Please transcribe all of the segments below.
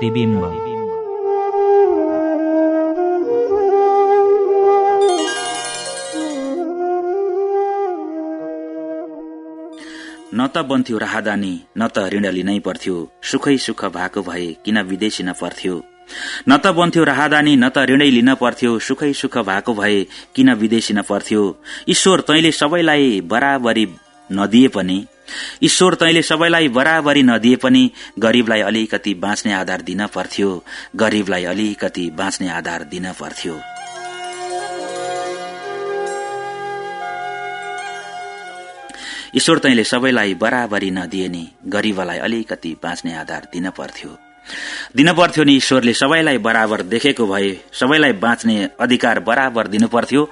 बिम्ब प्रतिबिम्ब। न त बन्थ्यो राहदानी न त ऋण लिनै पर्थ्यो। सुखै सुख भएको भए किन विदेशी न पर्थ्यो? न त बन्थ्यो राहदानी न त ऋणै लिन पर्थ्यो। सुखै सुख भएको भए किन विदेशी न पर्थ्यो? ईश्वर तैले सबैलाई बराबरी नदिए पनि ईश्वर तैले सबैलाई बराबरी नदिए पनि गरीबलाई अलिकति बाँच्ने आधार दिन पर्थ्यो। गरीबलाई अलिकति बाँच्ने आधार दिन पर्थ्यो। ईश्वर तैले सबैलाई बराबरी नदिए नि गरीबलाई अलिकति बाँच्ने आधार दिन पर्थ्यो। दिन पर्थ्यो नि ईश्वरले सबैलाई बराबर देखेको भए सबैलाई बाँच्ने अधिकार बराबर दिनु पर्थ्यो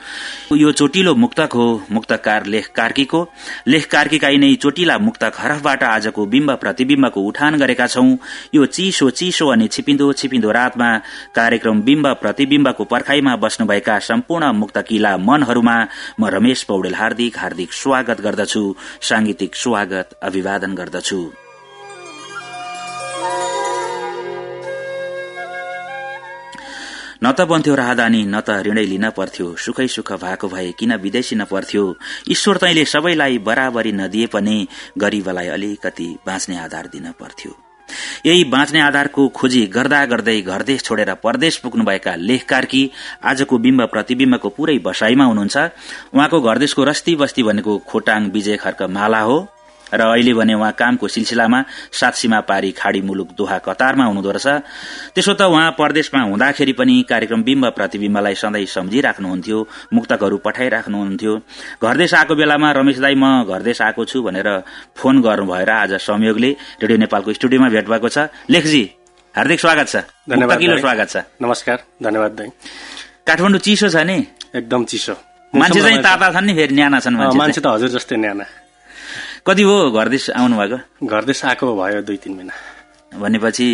यो चोटिलो मुक्तक हो मुक्तकार लेख कार्कीको। लेख कार्कीका यिनै चोटिला मुक्तक हरफबाट आजको बिम्ब प्रतिविम्बको उठान गरेका छौं। यो चिसो चिसो अनि छिपिन्दो छिपिन्दो रातमा कार्यक्रम बिम्ब प्रतिविम्बको पर्खाईमा बस्नुभएका सम्पूर्ण मुक्तकिला मनहरूमा म रमेश पौडेल हार्दिक हार्दिक स्वागत गर्दछु सांगीतिक स्वागत अभिवादन गर्दछु। न त बन्थ्यो राहदानी न त ऋणै लिन पर्थ्यो। सुखै सुख भएको भए किन विदेशी पर्थ्यो? ईश्वर तैले सबैलाई बराबरी नदिए पनि गरीबलाई अलिकति बाँच्ने आधार दिन पर्थ्यो। यही बाँच्ने आधारको खोजी गर्दा गर्दै घरदेश छोडेर परदेश पुग्नुभएका लेख कार्की आजको बिम्ब प्रतिविम्बको पूरै बसाईमा हुनुहुन्छ। उहाँको घरदेशको रस्ती बस्ती भनेको खोटाङ विजय खर्क माला हो। र अहिले भने उहाँ कामको सिलसिलामा सात सीमा पारी खाड़ी मुलुक दोहा कतारमा हुनुहुँदो रहेछ त्यसो त उहाँ परदेशमा हुँदाखेरि पनि कार्यक्रम बिम्ब प्रतिविम्बलाई सधैँ सम्झिराख्नुहुन्थ्यो मुक्तकहरू पठाइराख्नुहुन्थ्यो। घरदेश आएको बेलामा रमेश दाई म घरदेश आएको छु भनेर फोन गर्नु भएर आज संयोगले रेडियो नेपालको स्टुडियोमा भेट भएको छ। लेखजी हार्दिक स्वागत छ। स्वागत छ। नमस्कार धन्यवाद दाई। काठमाडौँ चिसो छ नि? एकदम चिसो। मान्छे चाहिँ ताता छन् नि फेरि न्याना छन् मान्छे त हजुर जस्तै न्याना। कति हो घरदेश आउनु भएको? घरदेश आएको भयो दुई तिन महिना। भनेपछि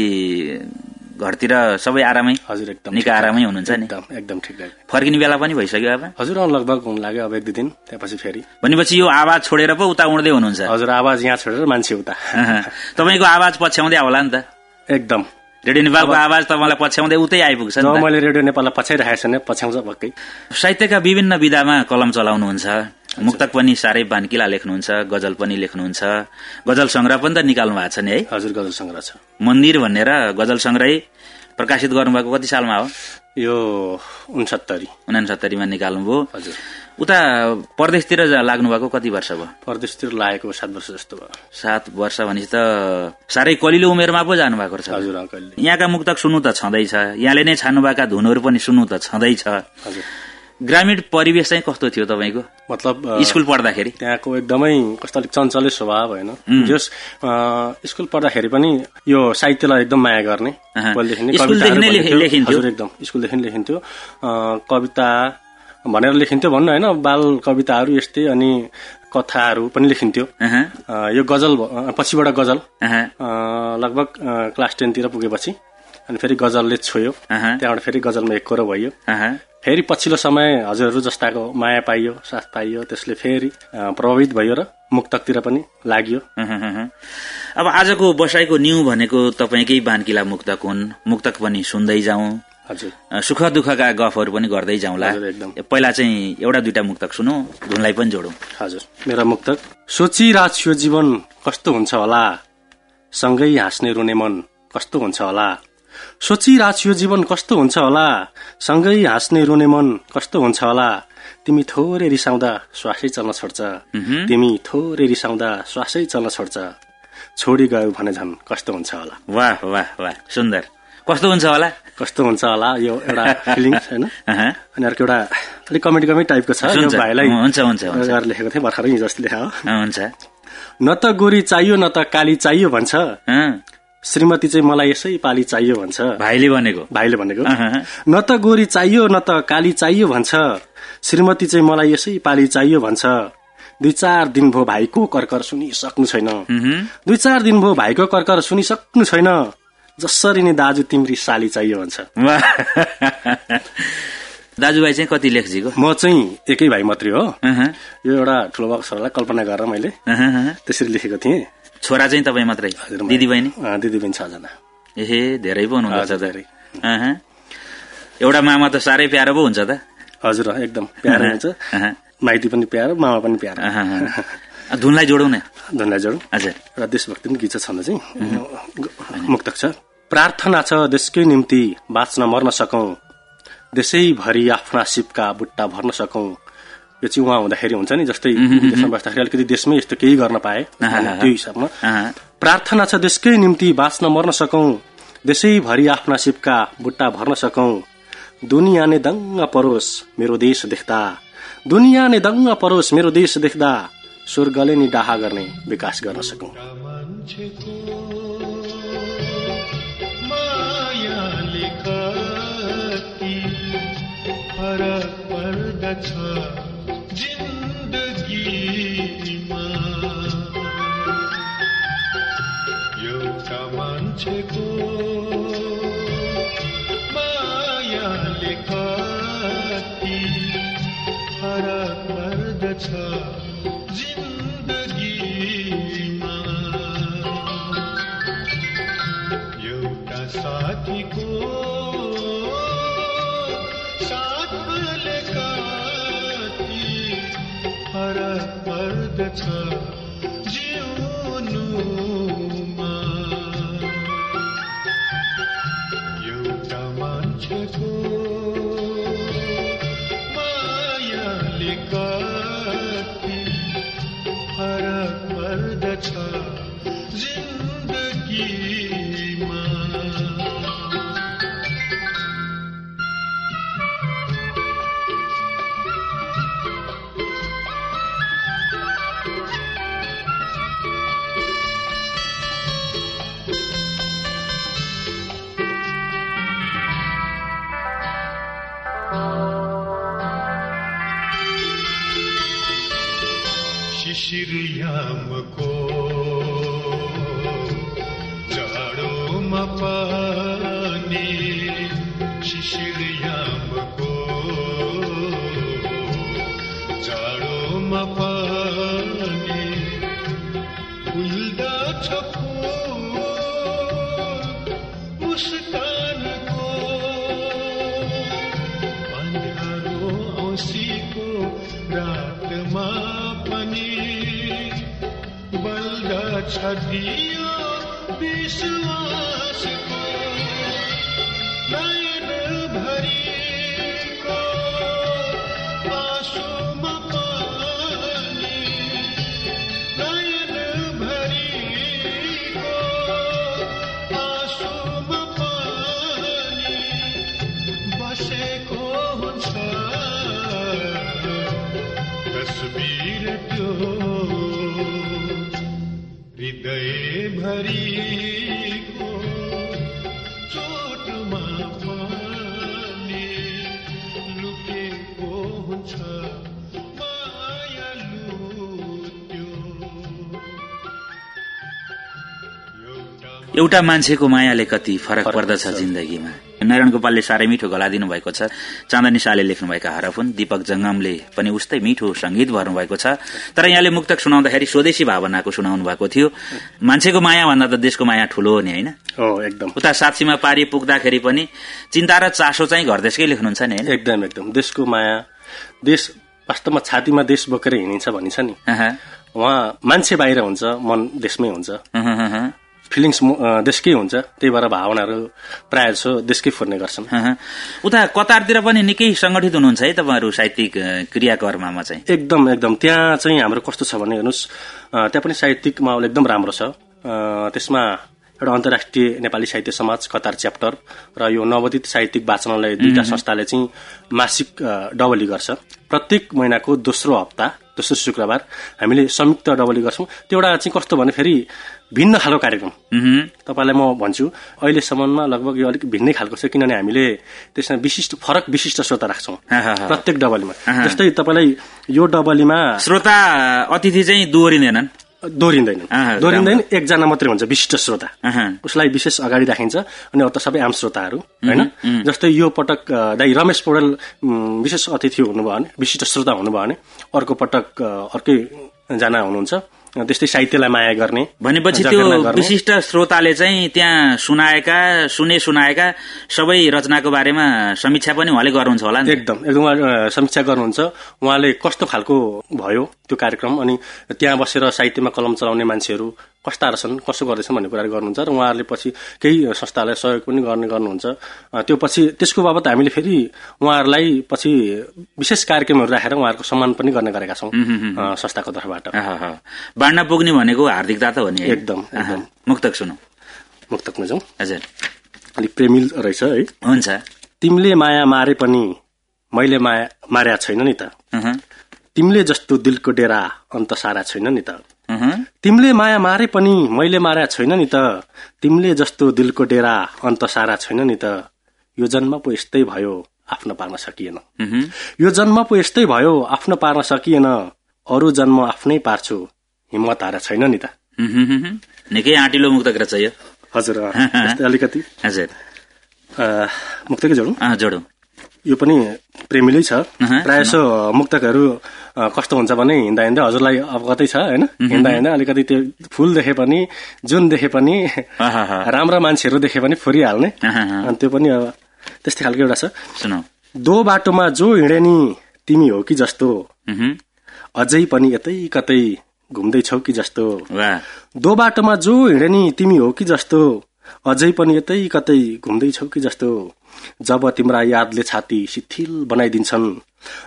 घरतिर सबै आरामै? हजुर एकदम निकै आरामै हुनुहुन्छ नि? एकदम एकदम ठिक फर्किने बेला पनि भइसक्यो अब? हजुर लगभग हुन लाग्यो अब एक दुई दिन त्यसपछि फेरि। भनेपछि यो आवाज छोडेर पो उता उड्दै हुनुहुन्छ? हजुर आवाज यहाँ छोडेर मान्छे उता। तपाईँको आवाज पछ्याउँदै होला नि त। एकदम। रेडियो नेपालको आवाज तपाईँलाई पछ्याउँदै उतै आइपुग्छ मैले रेडियो नेपाललाई पछ्याइरहेको छु भने पछ्याउँछ पक्कै साहित्यका विभिन्न विधामा कलम चलाउनुहुन्छ। मुक्तक पनि साह्रै बानकिला लेख्नुहुन्छ गजल पनि लेख्नुहुन्छ। गजल संग्रह पनि त निकाल्नु भएको छ नि है? हजुर गजल संग्रह छ। मन्दिर भनेर गजल संग्रह प्रकाशित गर्नुभएको कति सालमा हो? यो उनसत्तरी। उनासत्तरीमा निकाल्नुभयो। हजुर। उता परदेशतिर लाग्नु भएको कति वर्ष भयो? परदेशतिर लागेको सात वर्ष जस्तो भयो। सात वर्ष भनेपछि त साह्रै कलिलो उमेरमा पो जानुभएको रहेछ। हजुर यहाँका मुक्तक सुन्नु त छँदैछ। यहाँले नै छान्नुभएका धुनहरू पनि सुन्नु त छँदैछ। हजुर। ग्रामीण परिवेश चाहिँ कस्तो थियो तपाईँको? मतलब स्कुल पढ्दाखेरि? त्यहाँको एकदमै कस्तो अलिक चञ्चलै स्वभाव होइन। जस स्कुल पढ्दाखेरि पनि यो साहित्यलाई एकदम माया गर्ने। लेखिन्थ्यो? हजुर एकदम। स्कुलदेखि लेखिन्थ्यो। कविता भनेर लेखिन्थ्यो भन्नु होइन बाल कविताहरू यस्तै अनि कथाहरू पनि लेखिन्थ्यो। यो गजल पछिबाट गजल। लगभग क्लास टेनतिर पुगेपछि। अनि फेरि गजलले छोयो। त्यहाँबाट फेरि गजलमा एक कोरो भयो। फेरि पछिल्लो समय हजुरहरू जस्ताको माया पाइयो साथ पाइयो त्यसले फेरि प्रभावित भयो र मुक्तकतिर पनि लाग्यो। अब आजको बसाइको न्यू भनेको तपाईँकै बानकिला मुक्तक हुन्। मुक्तक पनि सुन्दै जाउँ। हजुर। सुख दुःखका गफहरू पनि गर्दै जाउँला। पहिला चाहिँ एउटा दुइटा मुक्तक सुनौ धुनलाई पनि जोडौँ। हजुर। मेरो मुक्तक सोचिरहेको छु जीवन कस्तो हुन्छ होला? सँगै हाँस्ने रुने मन कस्तो हुन्छ होला? सोचिरहेको छु यो जीवन कस्तो हुन्छ होला? सँगै हाँस्ने रुने मन कस्तो हुन्छ होला? तिमी थोरै रिसाउँदा श्वासै चल्न छोड्छ। तिमी थोरै रिसाउँदा श्वासै चल्न छोड्छ। छोडी गयो भने झन् कस्तो हुन्छ होला? वाह वाह वाह सुन्दर। कस्तो हुन्छ होला? कस्तो हुन्छ होला? यो एउटा फिलिङ्स होइन? अनि अर्को एउटा अलिक कमेडी कमेडी टाइपको छ। यो। भाइलाई हुन्छ, हुन्छ, लेखेको थिएँ भर्खरै हिजो अस्ति लेखा हो हुन्छ। न त गोरी चाहियो न त काली चाहियो भन्छ। श्रीमती चाहिँ मलाई यसै पाली चाहियो भन्छ। भाइले भनेको। भाइले भनेको। न त गोरी चाहियो न त काली चाहियो भन्छ। श्रीमती चाहिँ मलाई यसै पाली चाहियो भन्छ। दुई चार दिन भयो भाइको कर्कर सुनिसक्नु छैन। दुई चार दिन भयो भाइको कर्कर सुनिसक्नु छैन। जसरी नै दाजु तिम्री साली चाहियो भन्छ। दाजुभाइ चाहिँ कति लेखजीको? म चाहिँ एकै भाइ मात्रै हो। यो एउटा ठुलो बक्सरलाई कल्पना गरेर मैले। त्यसरी लेखेको थिएँ। छोरा चाहिँ तपाईँ मात्रै? दिदी बहिनी? अँ, दिदीबहिनी छजना। एहे धेरै पो हुनुहुन्छ त। एउटा मामा त साह्रै प्यारो पो हुन्छ त। हजुर एकदम प्यारो हुन्छ। माइती पनि प्यारो मामा पनि प्यारो। धुनलाई जोडौँ न। धन्यवाद जोडौँ। हजुर। र देशभक्ति पनि गीत छ छन्द चाहिँ। मुक्तक छ। प्रार्थना छ देशकै निम्ति बाँच्न मर्न सकौं। देशैभरि आफ्ना सिपका बुट्टा भर्न सकौं। यो चाहिँ उहाँ हुँदाखेरि हुन्छ नि जस्तै विदेशमा बस्दाखेरि अलिकति देशमै यस्तो केही गर्न पाए त्यो हिसाबमा। प्रार्थना छ देशकै निम्ति बाँच्न मर्न सकौं देशैभरि आफ्ना सिपका बुट्टा भर्न सकौं। दुनियाँ नै दङ्ग परोस् मेरो देश देख्दा दुनियाँ नै दङ्ग परोस् मेरो देश देख्दा स्वर्गले नि डाहा गर्ने विकास गर्न सकौं। मायाले जिन्दगीमा एउटा मान्छेको मायाले कति फरक पर्दछ। जाडोमा पनि शिशिरयामको जाडोमा पनि फुल्दछ फुल मुस्कानको अन्धारो औँसीको रातमा पनि बल्दछ दियो विश्वासको हृदय भरिको चोटमा पनि लुकेको हुन्छ? एउटा मान्छेको मायाले कति फरक पर्दछ जिन्दगीमा। नारायण गोपालले साह्रै मिठो गला दिनुभएको छ। चाँदनी शाहले लेख्नुभएका हरफ हुन् दीपक जंगमले पनि उस्तै मिठो संगीत भर्नुभएको छ। तर यहाँले मुक्तक सुनाउँदाखेरि स्वदेशी भावनाको सुनाउनु भएको थियो। मान्छेको माया भन्दा त देशको माया ठूलो हो नि होइन? एकदम। उता साक्षीमा पारी पुग्दाखेरि पनि चिन्ता र चासो चाहिँ घर देशकै लेख्नुहुन्छ नि होइन? एकदम एकदम। देशको माया देश वास्तवमा छातीमा देश बोकेर हिँडिन्छ भनिन्छ नि। उहाँ मान्छे बाहिर हुन्छ मन देशमै हुन्छ। फिलिङ्स देशकै हुन्छ। त्यही भएर भावनाहरू प्रायः जसो देशकै फुर्ने गर्छन्। उता कतारतिर पनि निकै संगठित हुनुहुन्छ है तपाईँहरू साहित्यिक क्रियाकर्ममा चाहिँ? एकदम एकदम। त्यहाँ चाहिँ हाम्रो कस्तो छ भने हेर्नुहोस् त्यहाँ पनि साहित्यिक माहौल एकदम राम्रो छ। त्यसमा एउटा अन्तर्राष्ट्रिय नेपाली साहित्य समाज कतार च्याप्टर र यो नवोदित साहित्यिक वाचनालय दुईटा संस्थाले चाहिँ मासिक डबली गर्छ। प्रत्येक महिनाको दोस्रो हप्ता दोस्रो शुक्रबार हामीले संयुक्त डबली गर्छौँ। त्यो एउटा चाहिँ कस्तो भने फेरि भिन्न खालको कार्यक्रम। तपाईँलाई म भन्छु अहिलेसम्ममा लगभग यो अलिक भिन्नै खालको छ किनभने हामीले त्यसमा विशिष्ट फरक विशिष्ट श्रोता राख्छौँ। प्रत्येक डबलीमा। जस्तै तपाईँलाई यो डबलीमा श्रोता अतिथि चाहिँ दोहोरिँदैनन् दोहोरिँदैन दोहोरिँदैन एकजना मात्रै हुन्छ विशिष्ट श्रोता। उसलाई विशेष अगाडि राखिन्छ अनि अरू त सबै आम श्रोताहरू होइन? जस्तै यो पटक दाइ रमेश पौडेल विशेष अतिथि हुनुभयो भने विशिष्ट श्रोता हुनुभयो भने अर्को पटक अ, अर्कै जना हुनुहुन्छ। त्यस्तै साहित्यलाई माया गर्ने भनेपछि त्यो। विशिष्ट श्रोताले चाहिँ त्यहाँ सुनाएका सुने सुनाएका सबै रचनाको बारेमा समीक्षा पनि उहाँले गर्नुहुन्छ होला एकदम। एकदम समीक्षा गर्नुहुन्छ। उहाँले कस्तो खालको भयो त्यो कार्यक्रम? अनि त्यहाँ बसेर साहित्यमा कलम चलाउने मान्छेहरू कस्ता रहेछन् कसो गर्दैछन् भन्ने कुराहरू गर्नुहुन्छ र उहाँहरूले पछि केही संस्थालाई सहयोग पनि गर्ने गर्नुहुन्छ। त्यो पछि त्यसको बाबत हामीले फेरि उहाँहरूलाई पछि विशेष कार्यक्रमहरू राखेर उहाँहरूको सम्मान पनि गर्ने गरेका छौँ संस्थाको तर्फबाट। बाँड्न पुग्ने भनेको हार्दिकता त हो नि? एकदम। मुक्तक सुनौ। मुक्तकमा जाउँ हजुर। अलिक प्रेमिल रहेछ है। हुन्छ। तिमीले माया मारे पनि मैले माया मार्या छैन नि त। तिमीले जस्तो दिलको डेरा अन्त सारा छैन नि त। तिमीले माया मारे पनि मैले मार्या छैन नि त। तिमीले जस्तो दिलको डेरा अन्त सारा छैन नि त। यो जन्म पो यस्तै भयो आफ्नो पार्न सकिएन। यो जन्म पो यस्तै भयो आफ्नो पार्न सकिएन। अरू जन्म आफ्नै पार्छु हिम्मत हारा छैन नि त। निकै आँटिलो मुक्तक रहेछ यो। हजुर अलिकति। हजुर। अँ, मुक्तकै जोडौँ? जोडौँ। यो पनि प्रेमिलै छ। अहँ, प्रायः जसो मुक्तकहरू कस्तो हुन्छ भने हिँड्दा हिँड्दै हजुरलाई अवगतै छ होइन? हिँड्दा हिँड्दा अलिकति त्यो फुल देखे पनि जुन देखे पनि राम्रा मान्छेहरू देखे पनि फुरिहाल्ने। अनि त्यो पनि अब त्यस्तै खालको एउटा छ। दो बाटोमा जो हिँडे नि तिमी हो कि जस्तो। अझै पनि यतै कतै घुम्दैछौ कि जस्तो। दो बाटोमा जो हिँडे नि तिमी हो कि जस्तो। अझै पनि यतै कतै घुम्दैछौ कि जस्तो। जब तिम्रा यादले छाती शिथिल बनाइदिन्छन्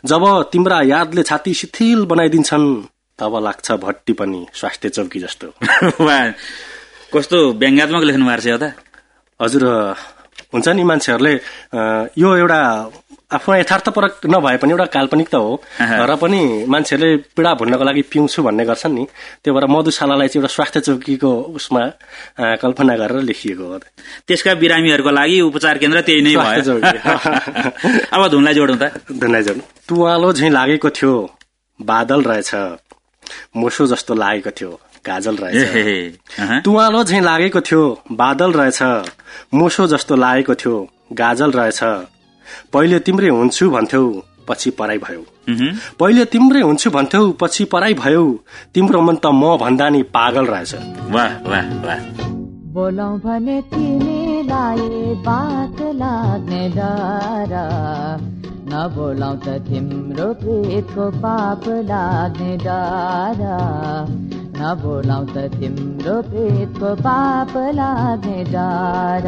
जब तिम्रा यादले छाती शिथिल बनाइदिन्छन् तब लाग्छ भट्टी पनि स्वास्थ्य चौकी जस्तो। कस्तो व्यङ्ग्यात्मक लेख्नु भएको छ हजुर हुन्छ नि मान्छेहरूले यो एउटा आफ्नो यथार्थपरक नभए पनि एउटा काल्पनिक त हो। र पनि मान्छेहरूले पीडा भुल्नको लागि पिउँछु भन्ने गर्छन् नि। त्यो भएर मधुशालालाई चाहिँ एउटा स्वास्थ्य चौकीको उसमा कल्पना गरेर लेखिएको हो। त्यसका बिरामीहरूको लागि उपचार केन्द्र त्यही नै भयो। अब धुनलाई जोडौँ त। धन्यवाद तुवालो झैँ लागेको थियो बादल रहेछ। मोसो जस्तो लागेको थियो गाजल रहेछ। तुवालो झैँ लागेको थियो बादल रहेछ। मोसो जस्तो लागेको थियो गाजल रहेछ। पहिले तिम्रै हुन्छु भन्थ्यौ पछि पराई भयो। पहिले तिम्रै हुन्छु भन्थ्यौ पछि पराई भयो। तिम्रो मन त म भन्दा नि पागल रहेछ। वाह वाह वाह। बोलौ भने तिमीलाई बात लाग्ने डर। नबोलाउ त तिम्रो प्रेतको पाप लाग्ने डर। नबोलाउ त तिम्रो प्रेतको पाप लाग्ने डर।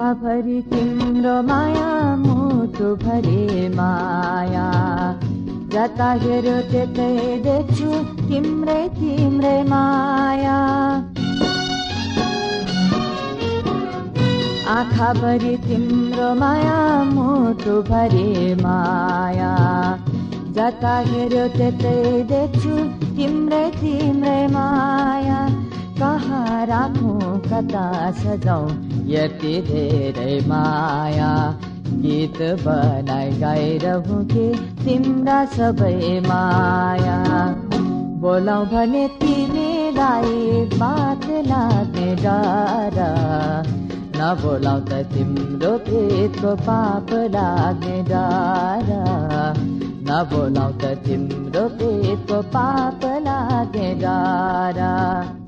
आँखाभरि तिम्रो माया मुटुभरि माया। जता हेऱ्यो त्यतै देख्छु तिम्रै तिम्रै माया। आँखाभरि तिम्रो माया मुटुभरि माया। जता हेऱ्यो त्यतै देख्छु तिम्रै तिम्रै माया। कहाँ राखौँ कता सजाउँ यति धेरै माया गीत बनाइ गाइरहँ के तिम्रा सबै माया। बोलाउ भने तिमीलाई बात लाग्ने डर। नबोलाउ त तिम्रो पेटको पाप लाग्ने डर। नबोलाउ त तिम्रो पेटको पाप लाग्ने डर।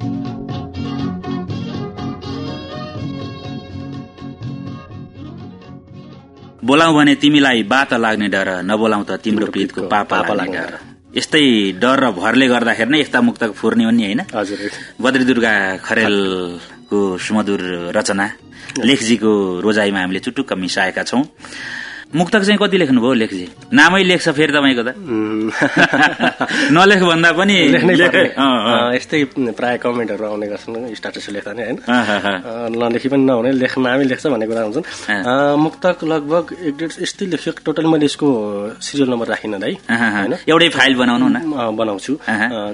बोलाउ भने तिमीलाई बात लाग्ने डर नबोलाउ त तिम्रो प्रीतको पापा डर। यस्तै डर र भरले गर्दाखेरि नै यस्ता मुक्तक फुर्ने हो नि होइन? बद्री दुर्गा खरेलको सुमधुर रचना लेखजीको रोजाइमा हामीले चुटुक्क मिसाएका छौं। मुक्तक चाहिँ कति लेख्नुभयो? लेख्जी। नामै लेख्छ फेरि तपाईँको त। नलेख भन्दा पनि यस्तै प्राय कमेन्टहरू आउने गर्छन् स्टाटस लेख्दा नि होइन नलेखी पनि नहुने लेख नामै लेख्छ भन्ने कुरा हुन्छन्। मुक्तक लगभग एक डेढ यस्तै लेख्यो। टोटल मैले यसको सिरियल नम्बर राखिनँ दाइ। होइन? एउटै फाइल बनाउनु न। बनाउँछु।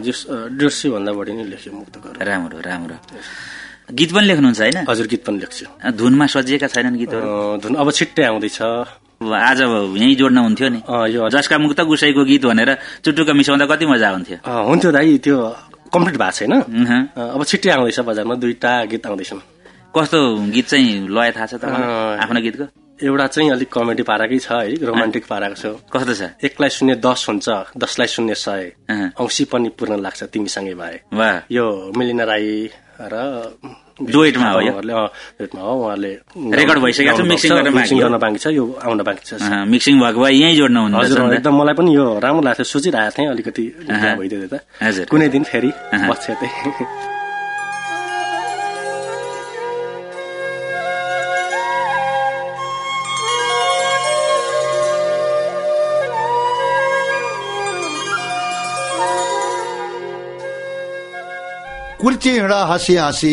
जस डेढ सय भन्दा बढी नै लेख्यो मुक्तकहरू। राम्रो राम्रो। गीत पनि लेख्नुहुन्छ होइन? हजुर गीत पनि लेख्छु। धुनमा सजिएका छैनन् गीतहरू। धुन अब छिट्टै आउँदैछ। आज यहीँ जोड्न हुन्थ्यो नि। जसका मुक्त गुसाईको गीत भनेर चुटुक्क मिसाउँदा कति मजा आउँथ्यो। हुन्थ्यो दाइ त्यो कम्प्लिट भएको छैन। अब छिट्टै आउँदैछ बजारमा दुईटा गीत आउँदैछन्। कस्तो गीत चाहिँ लय थाहा छ। आफ्नो गीतको? एउटा चाहिँ अलिक कमेडी पाराकै छ है रोमान्टिक पाराको छ। कस्तो छ? एकलाई शून्य दस हुन्छ दसलाई शून्य सय। औँसी पनि पूर्ण लाग्छ तिमीसँगै भए। यो मिलिना राई र डुएटमा हो यो? उहाँहरूले, अँ, डुएटमा हो उहाँले रेकर्ड भइसकेको छ, गाउनु मिक्सिङ भएको गर्न छ, बाँकी मिक्सिङ हो। गर्न बाँकी छ यो आउन बाँकी छ अँ, मिक्सिङ भएको भए यहीँ जोड्न हजुर हुँदो एकदम मलाई पनि यो राम्रो लाग्थ्यो सोचिरहेको थिएँ अलिकति। भइदियो त हजुर। कुनै दिन फेरि अँ। बच्छ त्यही कुल्ची हिँडा हाँसी हाँसी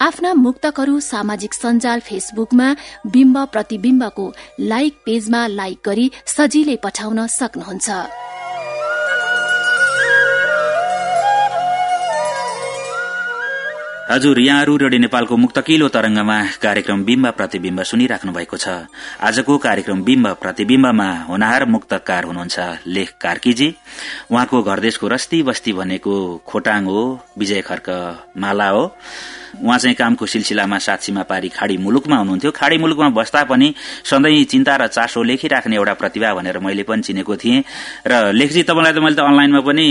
आफ्ना मुक्तकहरू सामाजिक सञ्जाल फेसबुकमा बिम्ब प्रतिविम्बको लाइक पेजमा लाइक गरी सजिलै पठाउन सक्नुहुन्छ। हजुर यहाँहरू रेडियो नेपालको मुक्तकिलो तरंगमा कार्यक्रम बिम्ब प्रतिविम्ब सुनिराख्नु भएको छ। आजको कार्यक्रम बिम्ब प्रतिविम्बमा होनहार मुक्तकार हुनुहुन्छ लेख कार्कीजी। उहाँको घरदेशको रस्ती बस्ती भनेको खोटाङ हो विजय खर्क माला हो। उहाँ चाहिँ कामको सिलसिलामा साक्षीमा पारी खाड़ी मुलुकमा हुनुहुन्थ्यो। खाड़ी मुलुकमा बस्दा पनि सधैँ चिन्ता र चासो लेखिराख्ने एउटा प्रतिभा भनेर मैले पनि चिनेको थिएँ। र लेखजी तपाईँलाई त मैले त अनलाइनमा पनि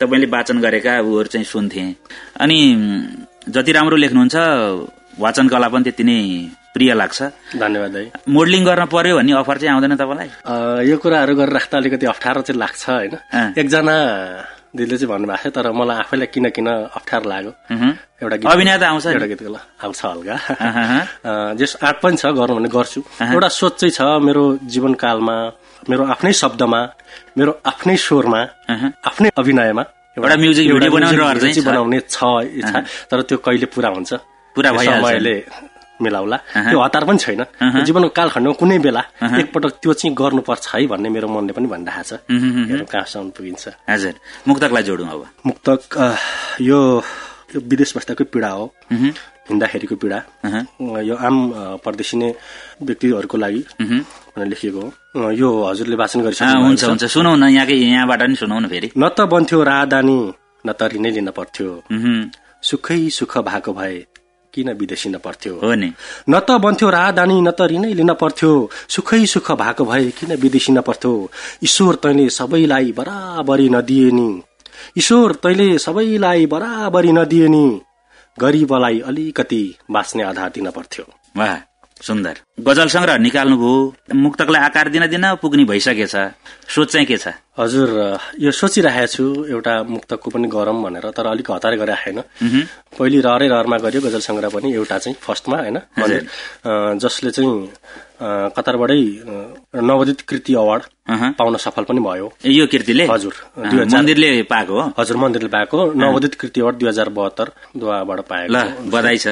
तपाईँले वाचन गरेका उहरू चाहिँ सुन्थेँ। अनि जति राम्रो लेख्नुहुन्छ वाचन कला पनि त्यति नै प्रिय लाग्छ। धन्यवाद दाइ मोडलिङ गर्न पर्यो भन्ने अफर चाहिँ आउँदैन तपाईँलाई? यो कुराहरू गरेर राख्दा अलिकति अप्ठ्यारो चाहिँ लाग्छ होइन। एकजना दिदीले चाहिँ भन्नुभएको थियो तर मलाई आफैलाई किन किन अप्ठ्यारो लाग्यो। एउटा गीत अभिनय त आउँछ नि। एउटा गीतको आउँछ हल्का। जस आर्ट पनि छ गरौँ भने गर्छु। एउटा सोच चाहिँ छ मेरो जीवनकालमा मेरो आफ्नै शब्दमा मेरो आफ्नै स्वरमा। आफ्नै अभिनयमा। एउटा म्युजिक भिडियो बनाउने छ। बनाउने छ इच्छा तर त्यो कहिले पुरा हुन्छ पुरा। समयले मिलाउला। त्यो हतार पनि छैन। जीवनको कालखण्डमा कुनै बेला एकपटक त्यो चाहिँ गर्नुपर्छ है भन्ने मेरो मनले पनि भनिरहेको छ कहाँसम्म पुगिन्छ। हजुर। मुक्तकलाई जोडौँ अब। मुक्तक यो विदेश बस्दाकै पीडा हो। हिँड्दाखेरिको पीडा। यो आम अह, परदेशिने व्यक्तिहरूको लागि भनेर लेखिएको हो। यो हजुरले वाचन गरिसक्नु हुन्छ हुन्छ। सुनौ न यहाँकै यहाँबाट नि सुनौ न फेरि। न त बन्थ्यो राहदानी न त ऋणै लिन पर्थ्यो। सुखै सुख भएको भए किन विदेशिन पर्थ्यो? हो नि। न त बन्थ्यो राहदानी न त ऋणै लिन पर्थ्यो। सुखै सुख भएको भए किन विदेशिन पर्थ्यो? ईश्वर तैँले सबैलाई बराबरी नदिए नि। ईश्वर तैँले सबैलाई बराबरी नदिए नि। गरिबलाई अलिकति बाँच्ने आधार दिन पर्थ्यो। वाह सुन्दर। गजल संग्रह निकाल्नुभयो मुक्तकलाई आकार दिन दिन पुग्ने भइसकेछ सोच चाहिँ के छ? हजुर यो सोचिरहेको छु एउटा मुक्तकको पनि गरौँ भनेर तर अलिक हतार गरेर पहिले रहरै रहरमा गर्यो गजल सङ्ग्रह पनि एउटा चाहिँ फर्स्टमा होइन? जसले चाहिँ कतारबाटै नवोदित कृति अवार्ड। पाउन सफल पनि भयो। यो कृतिले? हजुर, हजार- मन्दिरले पाएको हो? हजुर मन्दिरले पाएको। नवोदित कृति अवार्ड दुई हजार बहत्तर द्वाबाट पाएको। बधाई छ।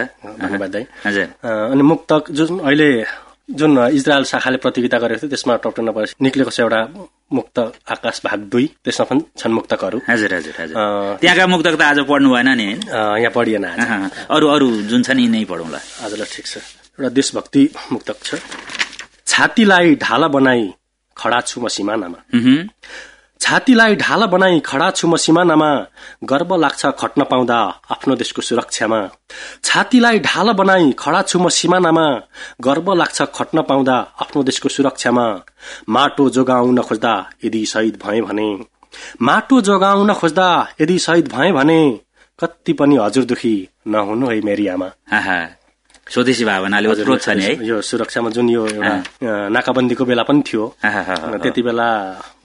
हजुर। अँ, अनि मुक्तक जुन अहिले जुन इजरायल शाखाले प्रतियोगिता गरेको थियो त्यसमा टप टेनमा निक्लेको छ एउटा मुक्त आकाश भाग दुई। त्यसमा पनि छन् मुक्तकहरू। हजुर हजुर हजुर। त्यहाँका मुक्तक त आज पढ्नु भएन नि। यहाँ पढिएन अरू अरू जुन छ नि यिनै पढौँला आजलाई ठिक छ। एउटा देशभक्ति मुक्तक छ। छातीलाई ढाला बनाई खडा छु म सिमानामा। छातीलाई ढाला बनाई खडा छु म सिमानामा गर्व लाग्छ खट्न पाउँदा आफ्नो देशको सुरक्षामा। छातीलाई ढाला बनाई खडा छु म सिमानामा गर्व लाग्छ खट्न पाउँदा आफ्नो देशको सुरक्षामा। माटो जोगाउन खोज्दा यदि शहीद भए भने माटो जोगाउन खोज्दा यदि शहीद भए भने कति पनि हजुर दुखी नहुनु है मेरी आमा स्वदेशी भावनाले ओतप्रोत छ नि है। यो सुरक्षामा जुन यो एउटा नाकाबन्दीको बेला पनि थियो। त्यति बेला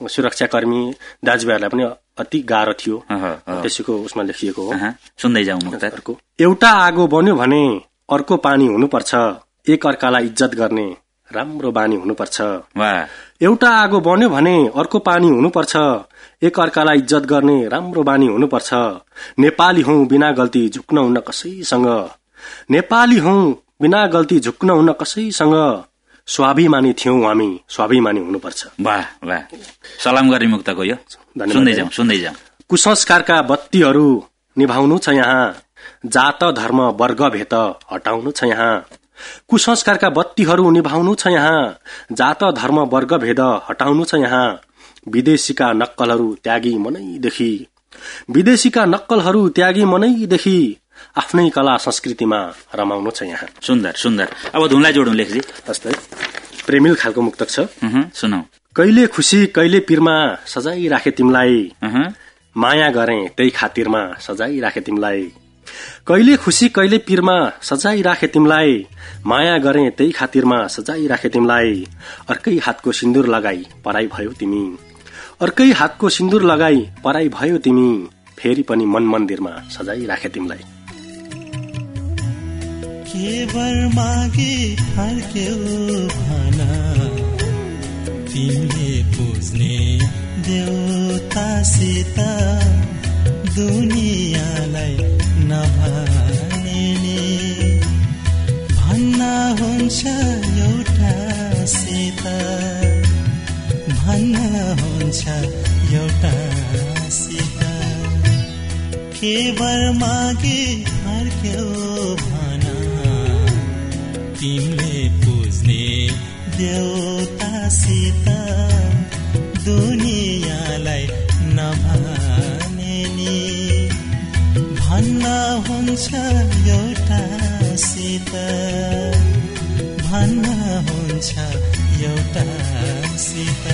सुरक्षाकर्मी दाजुभाइहरूलाई पनि अति गाह्रो थियो। त्यसैको उसमा लेखिएको हो। सुन्दै जाउँ अर्को। एउटा आगो बन्यो भने अर्को पानी हुनुपर्छ। एक अर्कालाई इज्जत गर्ने राम्रो बानी हुनुपर्छ। एउटा आगो बन्यो भने अर्को पानी हुनुपर्छ। एक अर्कालाई इज्जत गर्ने राम्रो बानी हुनुपर्छ। नेपाली हौ बिना गल्ती झुक्न हुन कसैसँग। नेपाली हौ बिना गल्ती झुक्न हुन कसैसँग स्वाभिमानी थियौं हामी? स्वाभिमानी हुनुपर्छ। वाह वाह। सलाम गर्ने मुक्तक यो। धन्यवाद। सुन्दै जाउँ सुन्दै जाउँ। कुसंस्कारका बत्तीहरू निभाउनु छ यहाँ। जात धर्म वर्ग भेद हटाउनु छ यहाँ। कुसंस्कारका बत्तीहरू निभाउनु छ यहाँ। जात धर्म वर्ग भेद हटाउनु छ यहाँ। विदेशीका नक्कलहरू त्यागी मनैदेखि। विदेशीका नक्कलहरू त्यागी मनैदेखि। आफ्नै कला संस्कृतिमा रमाउनु छ यहाँ। सुन्दर सुन्दर। अब धुनलाई जोडौँ लेखजी। जस्तै प्रेमिल खालको मुक्तक छ। सुनौ। कहिले खुसी कहिले पिरमा सजाई राखे तिमीलाई माया गरे त्यही खातिरमा सजाई राखे तिमीलाई। कहिले खुसी कहिले पिरमा सजाई राखे तिमीलाई। माया गरे त्यही खातिरमा सजाई राखे तिमीलाई। अर्कै हातको सिन्दुर लगाई पराई भयो तिमी। अर्कै हातको सिन्दुर लगाई पराई भयो तिमी। फेरि पनि मन मन्दिरमा सजाई राखे तिमीलाई। केवल मागे फर्क्यौ भन तिमीले बुझ्ने देउतासित दुनियाँलाई नभने नि भन्न हुन्छ एउटासित भन्न हुन्छ एउटासित केवल मागे फर्क्यौ भन तिमीले बुझ्ने। देउतासित दुनियाँलाई नभने नि। भन्न हुन्छ एउटासित भन्न हुन्छ एउटासित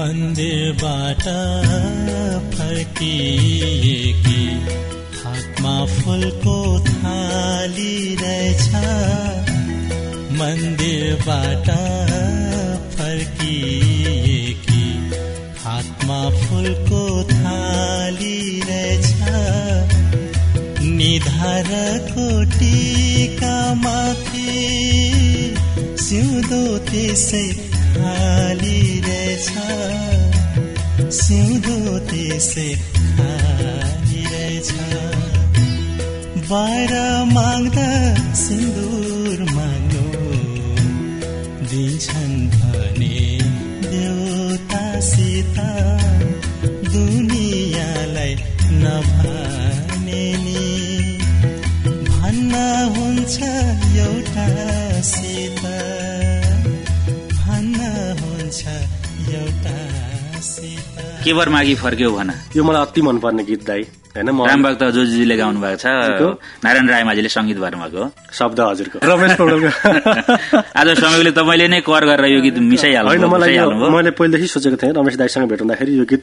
मन्दिरबाट फर्किएकी हातमा फुलको थाली रहेछ। मन्दिरबाट फर्किएकी हातमा फुलको थाली रहेछ। निधारको टीका माथि सिउँदो त्यसै खाली रहेछ सिउँदो त्यसै खाली रहेछ बाहिर माग्दा सिन्दुर माग्नु दिन्छन् केवर मागी फर्क्यो भन। यो मलाई अति मनपर्ने गीत दाई होइन म रामभक्त जोजीले गाउनु भएको छ? नारायण रायमाझीले सङ्गीत गर्नुभएको शब्द हजुरको। रमेश पौडेलको। आज समयले तपाईँले नै कर गरेर यो गीत मिसाइहाल्नु होइन मलाई। मैले पहिलेदेखि सोचेको थिएँ रमेश दाईसँग भेट्दाखेरि यो गीत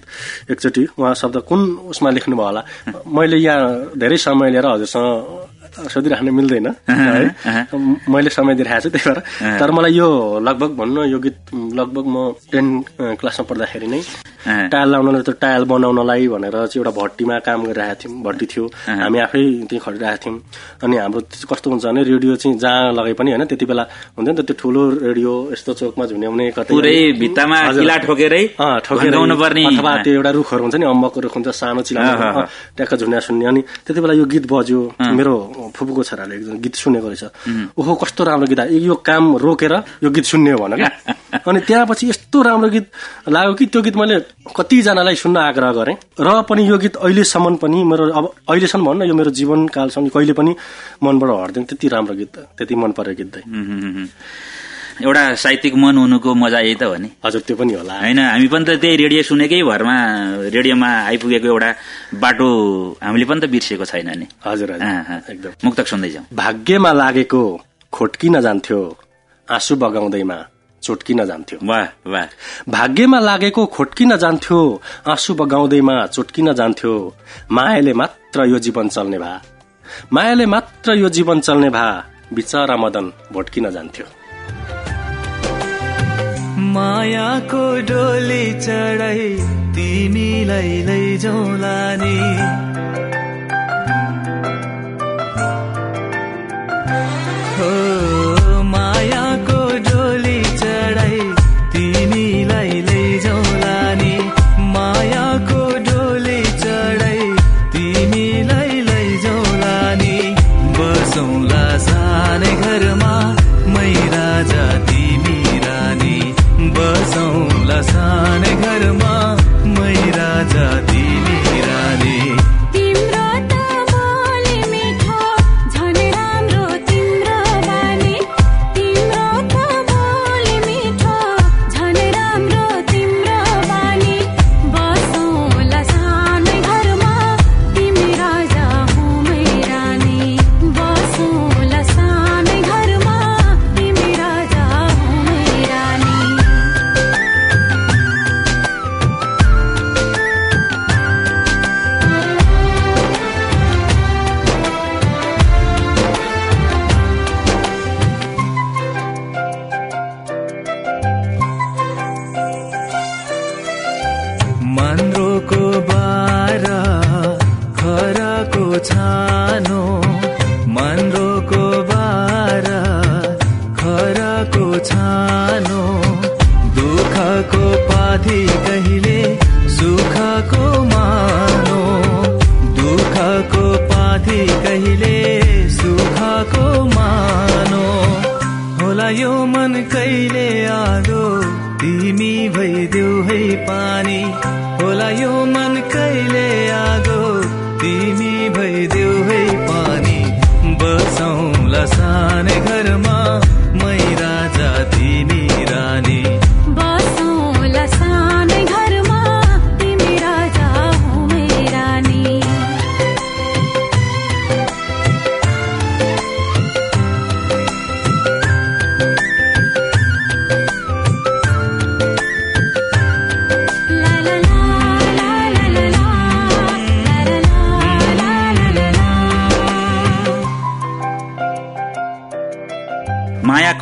एकचोटि उहाँ शब्द कुन उसमा लेख्नुभयो होला। मैले यहाँ धेरै समय लिएर हजुरसँग सोधिराख्न मिल्दैन है? मैले समय दिइरहेको छु त्यही भएर। तर मलाई यो लगभग भन्नु यो गीत लगभग म टेन क्लासमा पढ्दाखेरि नै टायल लाउनलाई त टायल बनाउनलाई भनेर चाहिँ एउटा भट्टीमा काम गरिरहेको थियौँ भट्टी थियो। हामी आफै त्यहीँ खटिरहेको थियौँ। अनि हाम्रो कस्तो हुन्छ भने रेडियो चाहिँ जहाँ लगे पनि होइन त्यति बेला हुन्छ नि त त्यो ठुलो रेडियो यस्तो चोकमा झुन्याउने कतै भित्तामा ठोकेरै अथवा त्यो एउटा रुखहरू हुन्छ नि अम्बकको रुख हुन्छ सानो चिलाएको ट्याक्क झुन्या सुन्ने। अनि त्यति बेला यो गीत बज्यो मेरो फुपूको छोराले एकजना गीत सुनेको रहेछ ओहो कस्तो राम्रो गीत। आयो यो काम रोकेर यो गीत सुन्ने हो भन क्या अनि त्यहाँपछि यस्तो राम्रो गीत लाग्यो कि त्यो गीत मैले कतिजनालाई सुन्न आग्रह गरेँ। र पनि यो गीत अहिलेसम्म पनि मेरो अब अहिलेसम्म भन्न यो मेरो जीवनकालसम्म कहिले पनि मनबाट हट्दैन। त्यति राम्रो गीत त्यति मन पऱ्यो गीत चाहिँ। एउटा साहित्यिक मन हुनुको मजा यही त हो नि। हजुर त्यो पनि होला। होइन हामी पनि त त्यही रेडियो सुनेकै भरमा रेडियोमा आइपुगेको एउटा बाटो हामीले पनि त बिर्सेको छैन नि। हजुर एकदम। मुक्तक सुन्दै जाउँ भाग्यमा लागेको खोटकिन जान्थ्यो आँसु बगाउँदैमा चोटकिन जान्थ्यो। वाह वाह। भाग्यमा लागेको खोटकिन जान्थ्यो आँसु बगाउँदैमा चोटकिन जान्थ्यो मायाले मात्र यो जीवन चल्ने भा। मायाले मात्र यो जीवन चल्ने भा बिचरा मदन भोटकिन जान्थ्यो। मायाको डोली चढाई तिमीलाई लैजाउला नि। सुखको मानो। होला यो मन कहिले आगो? तिमी भइदेऊ है पानी। होला यो मन कहिले आगो? तिमी भइदेऊ है पानी। बसौँला सानै घरमा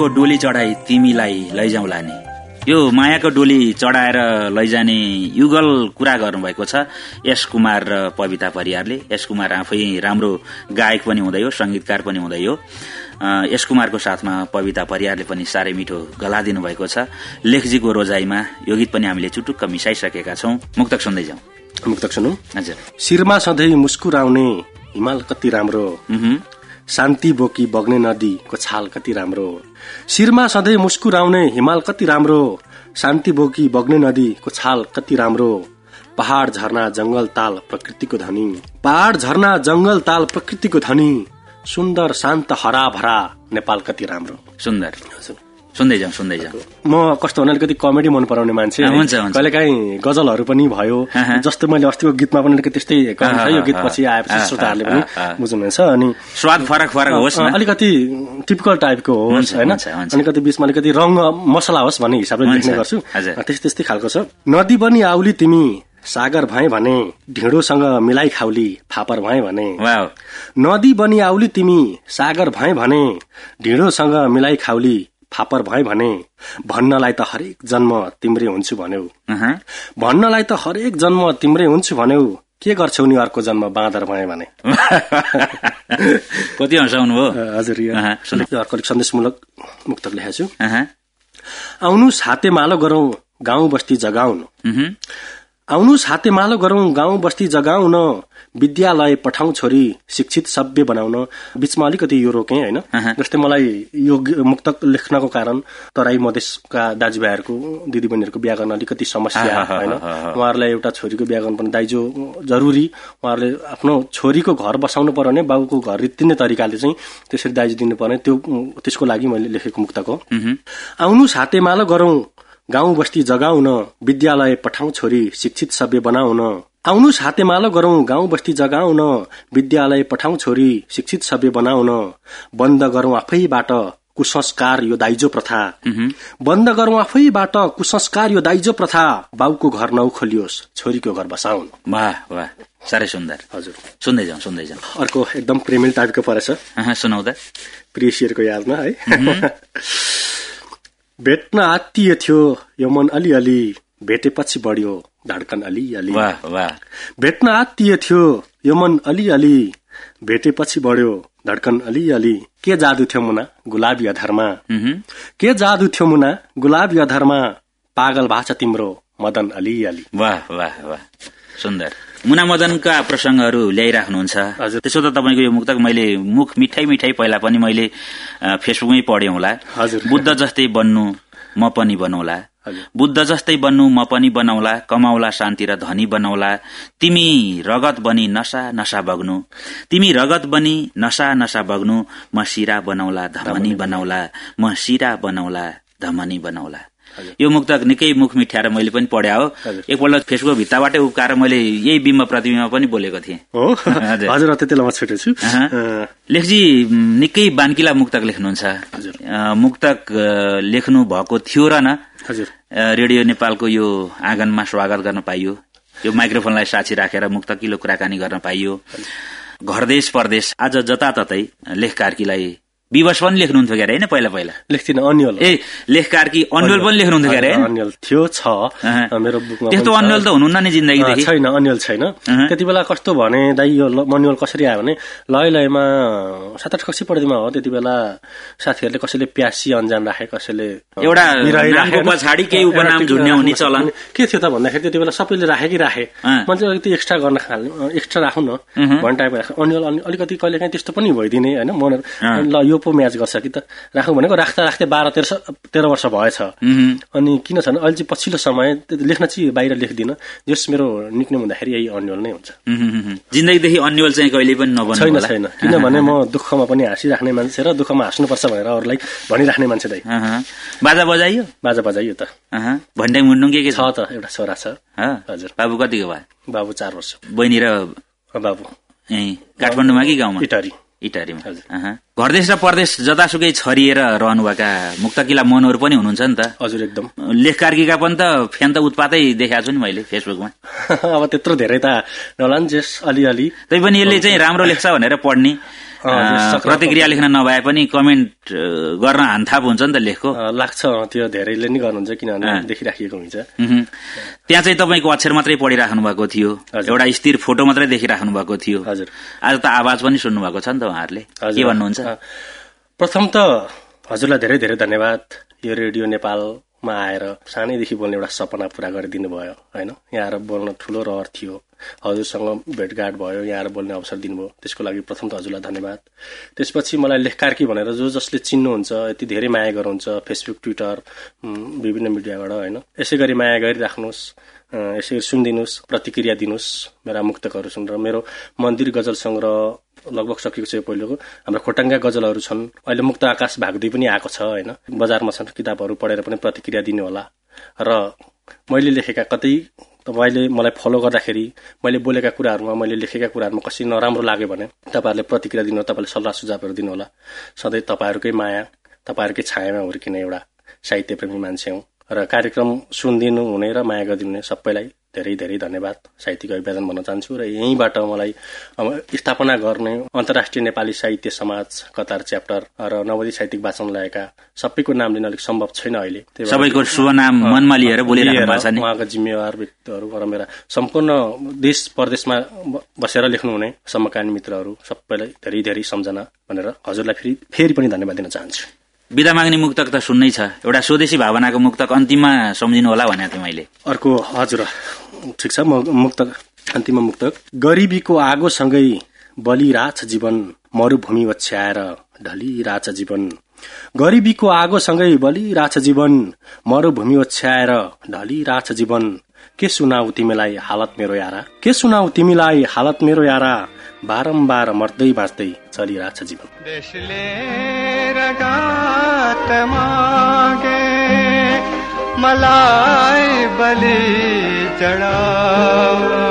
मायाको डोली चढाई तिमीलाई लैजाउँला नि। यो मायाको डोली चढाएर लैजाने युगल कुरा गर्नुभएको छ। यस कुमार र पविता परियारले। यस कुमार आफै राम्रो गायक पनि हुँदै हो संगीतकार पनि हुँदै हो। यस कुमारको साथमा पविता परियारले पनि साह्रै मिठो गला दिनुभएको छ। लेखजीको रोजाइमा यो गीत पनि हामीले चुटुक्क मिसाइसकेका छौं। मुक्तक सुन्दै जाउँ मुक्तक सुनौ हजुर। शिरमा सधैँ मुस्कुराउने हिमाल कति राम्रो। शान्ति बोकी बग्ने नदीको छाल कति राम्रो। शिरमा सधैँ मुस्कुराउने हिमाल कति राम्रो। शान्ति बोकी बग्ने नदीको छाल कति राम्रो। पहाड़ झरना जंगल ताल प्रकृतिको धनी। पहाड़ झरना जंगल ताल प्रकृतिको धनी। सुन्दर शान्त हरा भरा नेपाल कति राम्रो। सुन्दर। सुन्दै जाउँ सुन्दै जाउँ म कस्तो भने अलिकति कमेडी मन पराउने मान्छे अँ, है। हुन्छ, हुन्छ। कहिलेकाहीँ गजलहरू पनि भयो। जस्तो मैले अस्तिको गीतमा पनि अलिकति त्यस्तै यो गीत पछि आएपछि श्रोताहरूले पनि। बुझ्नुहुन्छ अनि स्वाद फरक फरक होस् अलिकति टिपिकल टाइपको होस् होइन। अलिकति बिचमा अलिकति रङ मसला होस् भन्ने हिसाबले लेख्ने गर्छु। त्यस्तै त्यस्तै खालको छ नदी बनी आउली तिमी सागर भए भने ढिँडोसँग मिलाइ खाउली फापर भए भने नदी बनी आउली तिमी सागर भए भने ढिँडोसँग मिलाइ खाउली फापर भए भने भन्नलाई त हरेक जन्म तिम्रै हुन्छु भन्यौ। भन्नलाई त हरेक जन्म तिम्रै हुन्छु भन्यौ। के गर्छौ नि अर्को जन्म बाँदर भए भने? कति हँसाउनु हो हजुर अर्को सन्देशमूलक मुक्तक लेखेको छु आउनुहोस् हाते मालो गरौं गाउँ बस्ती जगाउनु। आउनुहोस् हाते मालो गरौं गाउँ बस्ती जगाउन। विद्यालय पठाउँ छोरी शिक्षित सभ्य बनाउन बीचमा अलिकति यो रोकेँ होइन। जस्तै मलाई यो मुक्तक लेख्नको कारण तराई मधेसका दाजुभाइहरूको दिदीबहिनीहरूको बिहा गर्न अलिकति समस्या होइन। उहाँहरूलाई एउटा छोरीको बिहा गर्नु पनि दाइजो जरुरी। उहाँहरूले आफ्नो छोरीको घर बसाउनु पर्यो भने बाबुको घर रित्तिने तरिकाले चाहिँ त्यसरी दाइजो दिनुपर्ने। त्यो त्यसको लागि मैले लेखेको मुक्तक हो। आउनुहोस् हाते मालो गरौं। गाउँ बस्ती जगाउन। विद्यालय पठाउँ छोरी शिक्षित सभ्य बनाउन। आउनुहोस् हाते मालो गरौं गाउँ बस्ती जगाउन विद्यालय पठाउँ छोरी शिक्षित सभ्य बनाउन। बन्द गरौं आफैबाट कुसंस्कार यो दाइजो प्रथा। बन्द गरौं आफैबाट कुसंस्कार यो दाइजो प्रथा। बाउको घर नौ खोलियोस् छोरीको घर बसाउन। वाह वाह। साह्रै सुन्दर। हजुर। सुन्दै जाउँ सुन्दै जाउँ अर्को एकदम प्रेमिल टाइपको परेछ। सुनाउँदा। प्रियसियरको यादमा है? भेट्न आत्तीय थियो यो मन अलिअलि भेटेपछि बढ्यो। धड्कन अलिअलि। वाह वाह। भेट्न आत्तीय थियो यो मन अलिअलि। भेटेपछि बढ्यो धड्कन अलिअलि। के जादु थियो मुना? गुलाबी अधरमा। के जादु थियो मुना? गुलाबी अधरमा। पागल भाषा तिम्रो मदन अलिअलि। वाह वाह वाह। सुन्दर। मुना मदनका प्रसङ्गहरू ल्याइराख्नुहुन्छ। हजुर। त्यसो त तपाईँको यो मुक्तक मैले मुख मिठाई मिठाई पहिला पनि मैले फेसबुकमै पढेँ होला। हजुर। बुद्ध जस्तै बन्नु म पनि बनौला। बुद्ध जस्तै बन्नु म पनि बनाउला कमाउला शान्ति र धनी बनाउला। तिमी रगत बनी नसा नसा बग्नु। तिमी रगत बनी नसा नसा बग्नु। म शिरा बनाउला धमनी बनाउला। म शिरा बनाउला धमनी बनाउला। यो मुक्तक निकै मुख मिठ्याएर मैले पनि पढ्या हो। एकपल्ट फेसबुक भित्ताबाटै उब्काएर मैले यही बिम्ब प्रतिबिम्ब पनि बोलेको थिएँ। हो? हजुर। म छुटेको छु लेखजी निकै बान्किला मुक्तक लेख्नुहुन्छ। मुक्तक लेख्नु भएको थियो र न रेडियो नेपालको यो आँगनमा स्वागत गर्न पाइयो। यो माइक्रोफोनलाई साक्षी राखेर मुक्तकिलो कुराकानी गर्न पाइयो। घर देश परदेश आज जताततै लेख कार्कीलाई विवश पनि लेख्नुहुन्थ्यो क्यारे होइन पहिला पहिला? लेख्दिनँ अन्यल। ए लेख कार्की अन्यल पनि लेख्नुहुन्थ्यो क्यारे अन्यल थियो छ। मेरो बुकमा त्यस्तो। अन्यल त हुनुहुन्न नि अँ, जिन्दगीदेखि छैन अन्यल छैन। त्यति बेला कस्तो भने दाइ यो मन्युअल कसरी आयो भने लय लयमा सात आठ कक्षी पढ्दैमा हो त्यति बेला साथीहरूले कसैले प्यासी अन्जान राखे कसैले एउटा पछाडि केही उपनाम राख्नु चलन। के थियो त भन्दाखेरि त्यति बेला सबैले राखे कि राखे। अँ। म चाहिँ अलिकति एक्स्ट्रा गर्न खाले एक्स्ट्रा राखौँ न। भन्ने टाइपको राख्छ अन्यल अनि अलिकति कहिले काहीँ त्यस्तो पनि भइदिने होइन? मन। ल यो पो म्याच गर्छ कि त? राखौँ भनेको राख्दा राख्दै बाह्र तेह्र तेह्र वर्ष भएछ। अनि किन छ भने अहिले चाहिँ पछिल्लो समय लेख्न चाहिँ बाहिर लेख्दिनँ। जस मेरो निक्नेम हुँदाखेरि यही अन्यल नै हुन्छ। जिन्दगीदेखि अन्यल चाहिँ कहिले पनि छैन छैन। किनभने म दुःखमा पनि हाँसिराख्ने मान्छे र दुःखमा हाँस्नुपर्छ भनेर अरूलाई भनिराख्ने मान्छे दाइ। बाजा बजाइयो? बाजा बजाइयो त। अहँ। भन्ड्याङ मुन्डुङ के के छ? त एउटा छोरा छ? हजुर। बाबु कतिको भयो? बाबु चार वर्ष। बहिनी र बाबु। यहीँ काठमाडौँमा कि गाउँमा? इटरी। इटारीमा। घरदेश र परदेश जतासुकै छरिएर रहनुभएका मुक्तकिला मनहरू पनि हुनुहुन्छ नि त। हजुर एकदम। लेख कार्कीका पनि त फ्यान त उत्पातै देखाएको छु नि मैले फेसबुकमा। अब त्यत्रो धेरै त नहोला नि जेस अलिअलि तै पनि यसले चाहिँ राम्रो लेख्छ भनेर पढ्ने। प्रतिक्रिया लेख्न नभए पनि कमेन्ट गर्न हानथाप हुन्छ नि त लेखको। लाग्छ त्यो धेरैले नि गर्नुहुन्छ किनभने। देखिराखिएको हुन्छ। त्यहाँ चाहिँ तपाईँको अक्षर मात्रै पढिराख्नु भएको थियो। एउटा स्थिर फोटो मात्रै देखिराख्नु भएको थियो। हजुर। आज त आवाज पनि सुन्नु भएको छ नि त उहाँहरूले। के भन्नुहुन्छ? प्रथम त हजुरलाई धेरै धेरै धन्यवाद। यो रेडियो नेपालमा आएर सानैदेखि बोल्ने एउटा सपना पूरा गरिदिनु भयो होइन? यहाँ आएर बोल्न ठुलो रहर थियो। हजुरसँग भेटघाट भयो यहाँ बोल्ने अवसर दिनुभयो। त्यसको लागि प्रथम त हजुरलाई धन्यवाद। त्यसपछि मलाई लेखकारकी भनेर जो जसले चिन्नुहुन्छ यति धेरै माया गर्नुहुन्छ फेसबुक ट्विटर विभिन्न मिडियाबाट होइन। यसै गरी माया गरिराख्नुहोस् अ, यसै गरी सुनिदिनुहोस् प्रतिक्रिया दिनुहोस् मेरा मुक्तकहरू सुनेर मेरो मन्दिर गजल सङ्ग्रह लगभग सकिएको छ पहिलोको। हाम्रो खोटाङ्गा गजलहरू छन्। अहिले मुक्त आकाश भाग दुई पनि आएको छ होइन। बजारमा छन् किताबहरू पढेर पनि प्रतिक्रिया दिनु होला र मैले लेखेका कतै तपाईँले मलाई फलो गर्दाखेरि मैले बोलेका कुराहरूमा मैले लेखेका कुराहरूमा कसै नराम्रो लाग्यो भने तपाईँहरूले प्रतिक्रिया दिनु तपाईँले सल्लाह सुझावहरू दिनु होला सधैँ तपाईँहरूकै माया तपाईँहरूकै छायामा हुर्किने एउटा साहित्य प्रेमी मान्छे हुँ। र कार्यक्रम सुनिदिनु हुने र माया गरिदिनु हुने सबैलाई धेरै धेरै धन्यवाद। साहित्यिक अभिवादन भन्न चाहन्छु र यहीँबाट मलाई स्थापना गर्ने अन्तर्राष्ट्रिय नेपाली साहित्य समाज कतार च्याप्टर र नवोदित साहित्यिक वाचन ल्याएका सबैको नाम लिन अलिक सम्भव छैन अहिले। सबैको शुभ नाम मनमा लिएर उहाँका जिम्मेवार व्यक्तिहरू र मेरा सम्पूर्ण देश परदेशमा बसेर लेख्नुहुने समकालीन मित्रहरू सबैलाई धेरै धेरै सम्झना भनेर हजुरलाई फेरि फेरि पनि धन्यवाद दिन चाहन्छु। विदा माग्ने मुक्तक त सुन्नै छ। एउटा स्वदेशी भावनाको मुक्तक अन्तिममा सम्झिनु होला भनेको थिएँ मैले। अर्को हजुर। ठिक छ म मुक्तक अन्तिम मुक्तक। गरिबीको आगोसँगै बलिरहेछ जीवन मरूभूमि ओछ्याएर ढलिरहेछ जीवन। गरिबीको आगोसँगै बलिरहेछ जीवन मरूभूमि ओछ्याएर ढलिरहेछ जीवन। के सुनाऊ तिमीलाई हालत मेरो यारा? के सुनाऊ तिमीलाई हालत मेरो यारा? बारम्बार मर्दै बाँच्दै चलिरहेछ जीवन। देशले मलाई बलि चढाओ।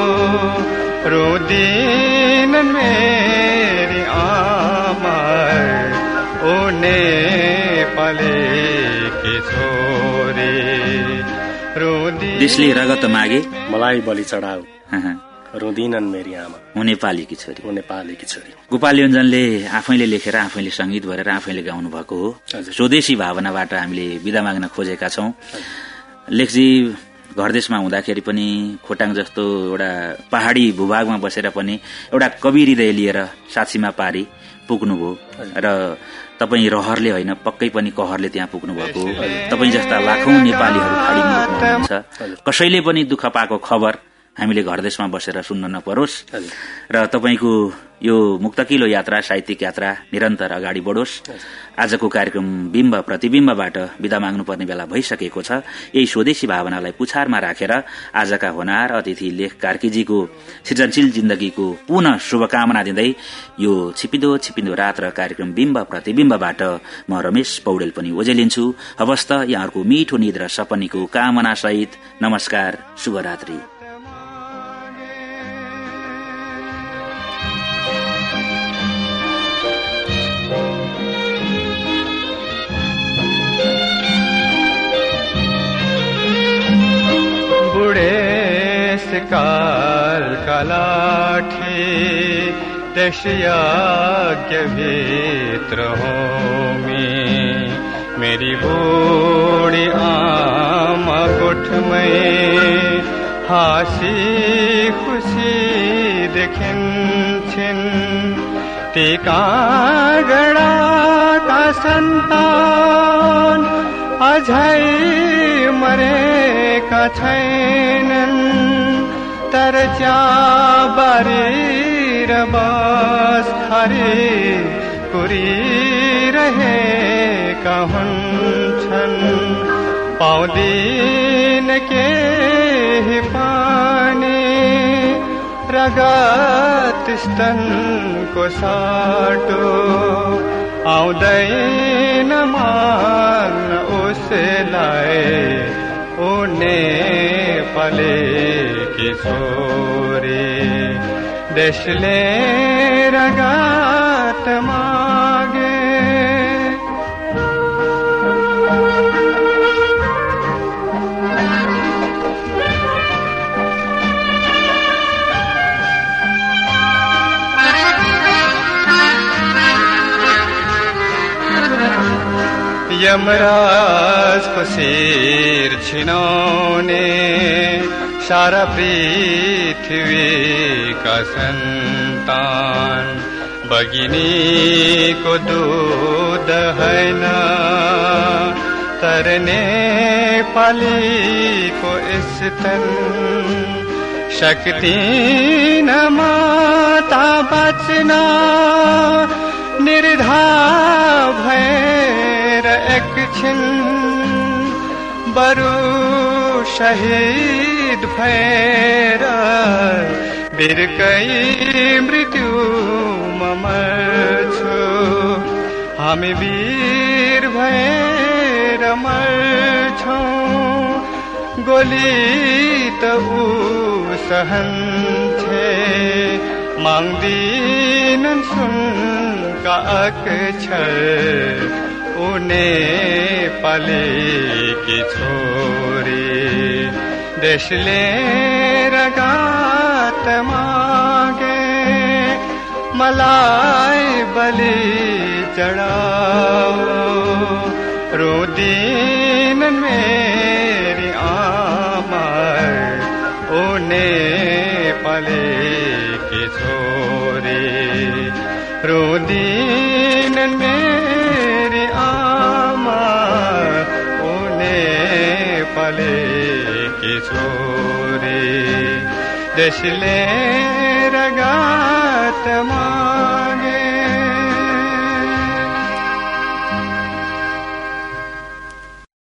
रुदिन मेरी आमा उने पलेकी छोरी रुदिन देशले रगत मागे मलाई बलि चढाऊ हँ, रुदिनन् मेरी आमा। नेपालीकी छोरी? नेपालीकी छोरी। गोपाल योन्जनले आफैले लेखेर आफैले संगीत भरेर आफैले गाउनु भएको हो। स्वदेशी भावनाबाट हामीले विदा माग्न खोजेका छौं। लेखजी घरदेशमा हुँदाखेरि पनि खोटाङ जस्तो एउटा पहाड़ी भूभागमा बसेर पनि एउटा कवि हृदय लिएर साक्षीमा पारी पुग्नुभयो। र तपाईँ रहरले होइन पक्कै पनि कहरले त्यहाँ पुग्नु भएको हो तपाईँ जस्ता लाखौं नेपालीहरू खाडी कसैले पनि दुःख पाएको खबर हामीले घरदेशमा बसेर सुन्न नपरोस्। र तपाईँको यो मुक्तकिलो यात्रा साहित्यिक यात्रा निरन्तर अगाडि बढोस्। आजको कार्यक्रम बिम्ब प्रतिबिम्बबाट विदा माग्नुपर्ने बेला भइसकेको छ। यही स्वदेशी भावनालाई पुछारमा राखेर आजका होनार अतिथि लेख कार्कीजीको सृजनशील जिन्दगीको पुनः शुभकामना दिँदै यो छिपिदो छिपिदो रात र कार्यक्रम बिम्ब प्रतिबिम्बबाट म रमेश पौडेल पनि ओजेलिन्छु। हवस् त यहाँहरूको मिठो निद र सपनीको कामना सहित नमस्कार शुभरात्री। काल कलाठी दशयाज्ञ भीत्र होमी। मेरी बूढ़ी आमा गुठ में हासी खुशी देखिन छिन। टीका गड़ा का संतान अझै मरेका छैनन्। तर बारी र बस। खरे कुरिरहेका हुन्छन्। पाउँदिन केही पानी रगत स्तनको साटो। आउँदैन मान उसलाई। उने पलेकी छोरी देशले रगत मागे यमराजको शिर छिनाउने सारा पृथ्वीका सन्तान बगिनीको दुध होइन तर नेपालीको स्तन। शक्ति न माता बच्न निर्धा भएर एकछिन बरु शहीद भएर बिर्कै मृत्युमा मर्छु हामी वीर भएर मर्छौँ। गोली त ऊ सहन्छे माग्दिनन् सुनका अक्षर उने पलेकी छोरी। देशले रगात मागे मलाई बलि चढाओ। रोदिन मेरी आमा ओ नेपाली की छोरी। रोदिन दशले रगातमा